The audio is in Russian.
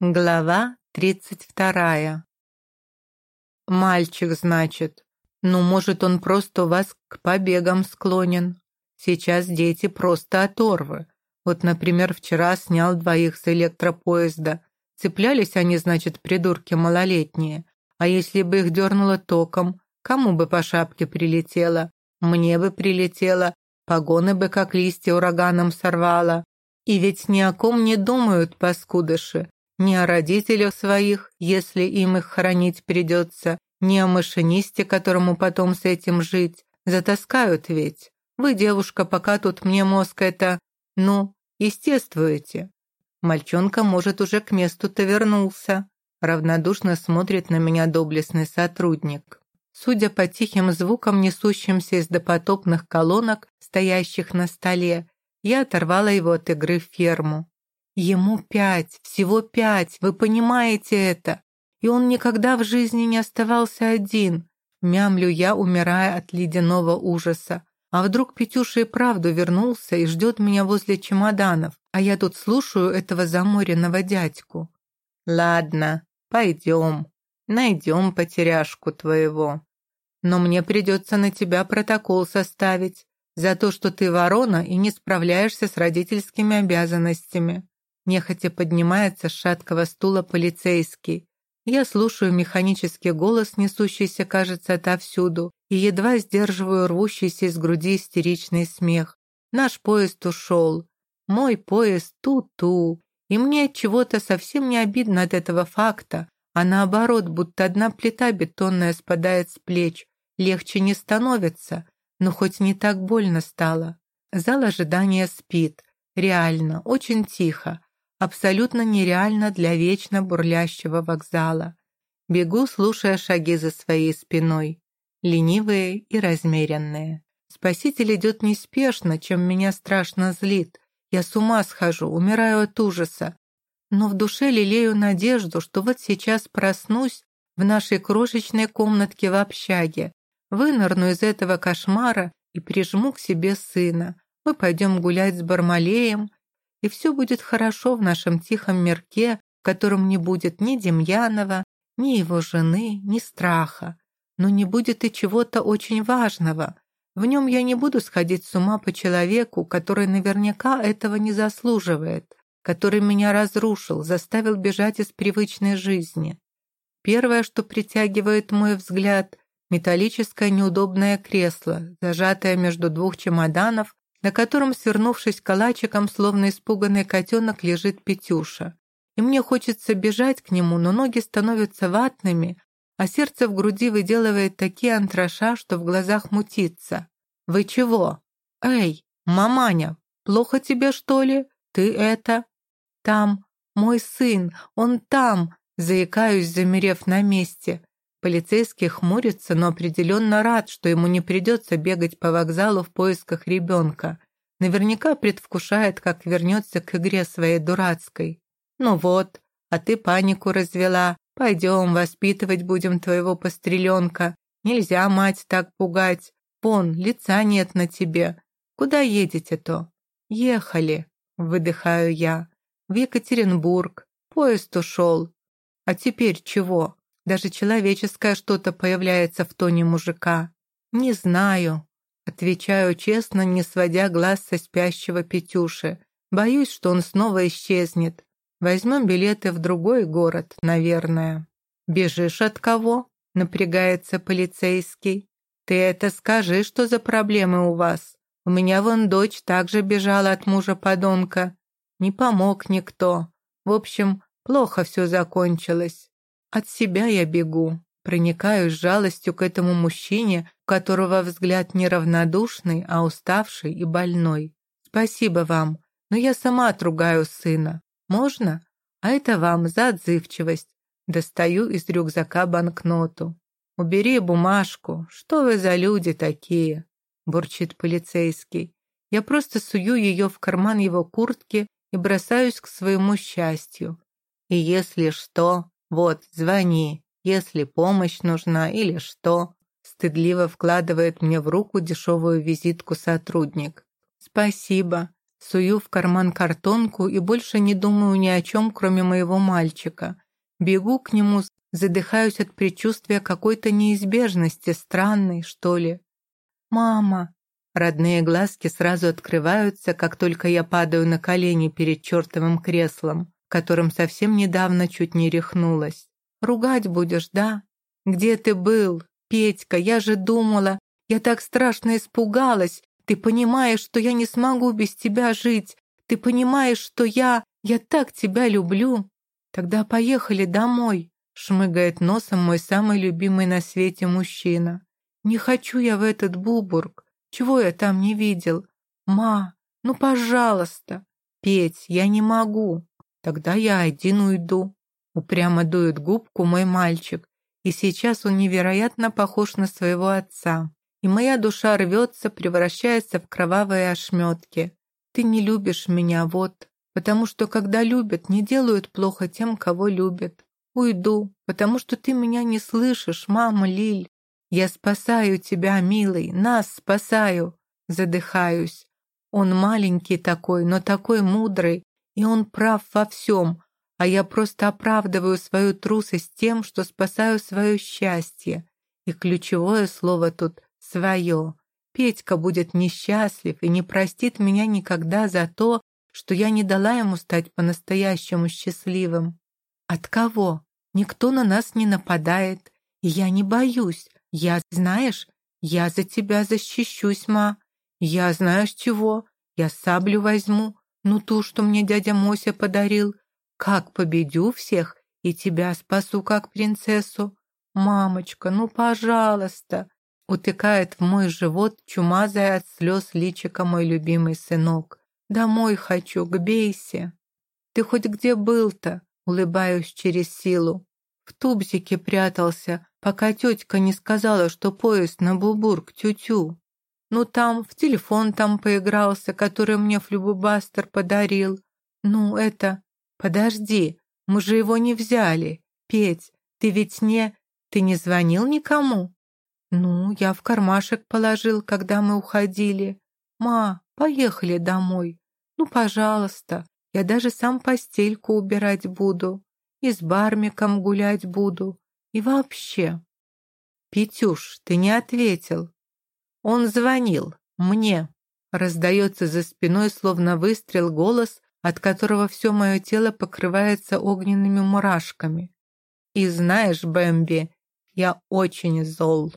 Глава тридцать вторая. «Мальчик, значит. Ну, может, он просто вас к побегам склонен. Сейчас дети просто оторвы. Вот, например, вчера снял двоих с электропоезда. Цеплялись они, значит, придурки малолетние. А если бы их дернуло током, кому бы по шапке прилетело? Мне бы прилетело, погоны бы как листья ураганом сорвало. И ведь ни о ком не думают паскудыши ни о родителях своих, если им их хоронить придется, ни о машинисте, которому потом с этим жить. Затаскают ведь. Вы, девушка, пока тут мне мозг это... Ну, естествуете. Мальчонка, может, уже к месту-то вернулся. Равнодушно смотрит на меня доблестный сотрудник. Судя по тихим звукам, несущимся из допотопных колонок, стоящих на столе, я оторвала его от игры в ферму. Ему пять, всего пять, вы понимаете это? И он никогда в жизни не оставался один. Мямлю я, умирая от ледяного ужаса. А вдруг Петюша и правду вернулся и ждет меня возле чемоданов, а я тут слушаю этого заморенного дядьку. Ладно, пойдем, найдем потеряшку твоего. Но мне придется на тебя протокол составить за то, что ты ворона и не справляешься с родительскими обязанностями. Нехотя поднимается с шаткого стула полицейский. Я слушаю механический голос, несущийся, кажется, отовсюду, и едва сдерживаю рвущийся из груди истеричный смех. Наш поезд ушел. Мой поезд ту-ту. И мне от чего-то совсем не обидно от этого факта, а наоборот, будто одна плита бетонная спадает с плеч. Легче не становится, но хоть не так больно стало. Зал ожидания спит. Реально, очень тихо абсолютно нереально для вечно бурлящего вокзала. Бегу, слушая шаги за своей спиной, ленивые и размеренные. Спаситель идет неспешно, чем меня страшно злит. Я с ума схожу, умираю от ужаса. Но в душе лелею надежду, что вот сейчас проснусь в нашей крошечной комнатке в общаге, вынырну из этого кошмара и прижму к себе сына. Мы пойдем гулять с Бармалеем, и все будет хорошо в нашем тихом мирке, в котором не будет ни Демьянова, ни его жены, ни страха. Но не будет и чего-то очень важного. В нем я не буду сходить с ума по человеку, который наверняка этого не заслуживает, который меня разрушил, заставил бежать из привычной жизни. Первое, что притягивает мой взгляд, металлическое неудобное кресло, зажатое между двух чемоданов на котором, свернувшись калачиком, словно испуганный котенок, лежит Петюша. И мне хочется бежать к нему, но ноги становятся ватными, а сердце в груди выделывает такие антраша, что в глазах мутится. «Вы чего? Эй, маманя, плохо тебе, что ли? Ты это?» «Там, мой сын, он там!» Заикаюсь, замерев на месте. Полицейский хмурится, но определенно рад, что ему не придется бегать по вокзалу в поисках ребенка. Наверняка предвкушает, как вернется к игре своей дурацкой. «Ну вот, а ты панику развела. Пойдем, воспитывать будем твоего постреленка. Нельзя мать так пугать. Вон, лица нет на тебе. Куда едете-то?» «Ехали», — выдыхаю я. «В Екатеринбург. Поезд ушел. А теперь чего?» Даже человеческое что-то появляется в тоне мужика. «Не знаю», — отвечаю честно, не сводя глаз со спящего Петюши. «Боюсь, что он снова исчезнет. Возьмем билеты в другой город, наверное». «Бежишь от кого?» — напрягается полицейский. «Ты это скажи, что за проблемы у вас? У меня вон дочь также бежала от мужа-подонка. Не помог никто. В общем, плохо все закончилось. От себя я бегу, проникаюсь жалостью к этому мужчине, которого взгляд не равнодушный, а уставший и больной. Спасибо вам, но я сама отругаю сына. Можно? А это вам за отзывчивость. Достаю из рюкзака банкноту. «Убери бумажку. Что вы за люди такие?» бурчит полицейский. Я просто сую ее в карман его куртки и бросаюсь к своему счастью. И если что, вот, звони, если помощь нужна или что. Стыдливо вкладывает мне в руку дешевую визитку сотрудник. Спасибо. Сую в карман картонку и больше не думаю ни о чем, кроме моего мальчика. Бегу к нему, задыхаюсь от предчувствия какой-то неизбежности, странной, что ли. «Мама!» Родные глазки сразу открываются, как только я падаю на колени перед чертовым креслом, которым совсем недавно чуть не рехнулась. «Ругать будешь, да? Где ты был? Петька, я же думала, я так страшно испугалась. Ты понимаешь, что я не смогу без тебя жить. Ты понимаешь, что я... Я так тебя люблю. Тогда поехали домой», — шмыгает носом мой самый любимый на свете мужчина. «Не хочу я в этот Бубург. Чего я там не видел? Ма, ну, пожалуйста. Петь, я не могу. Тогда я один уйду. Упрямо дует губку мой мальчик. И сейчас он невероятно похож на своего отца. И моя душа рвется, превращается в кровавые ошметки. Ты не любишь меня, вот. Потому что, когда любят, не делают плохо тем, кого любят. Уйду, потому что ты меня не слышишь, мама Лиль. Я спасаю тебя, милый, нас спасаю. Задыхаюсь. Он маленький такой, но такой мудрый, и он прав во всем, а я просто оправдываю свою трусость тем, что спасаю свое счастье. И ключевое слово тут «свое». Петька будет несчастлив и не простит меня никогда за то, что я не дала ему стать по-настоящему счастливым. От кого? Никто на нас не нападает, я не боюсь. Я, знаешь, я за тебя защищусь, ма. Я знаю с чего. Я саблю возьму, ну ту, что мне дядя Мося подарил. Как победю всех и тебя спасу как принцессу. Мамочка, ну пожалуйста. Утыкает в мой живот чумазая от слез личика мой любимый сынок. Домой хочу, к Бейсе. Ты хоть где был-то? Улыбаюсь через силу. В тубзике прятался, пока тетка не сказала, что поезд на Бубург тю-тю. Ну там, в телефон там поигрался, который мне флюбубастер подарил. Ну, это... Подожди, мы же его не взяли. Петь, ты ведь не... Ты не звонил никому? Ну, я в кармашек положил, когда мы уходили. Ма, поехали домой. Ну, пожалуйста, я даже сам постельку убирать буду и с бармиком гулять буду. И вообще... Петюш, ты не ответил. Он звонил. Мне. Раздается за спиной, словно выстрел, голос, от которого все мое тело покрывается огненными мурашками. И знаешь, Бэмби, я очень зол.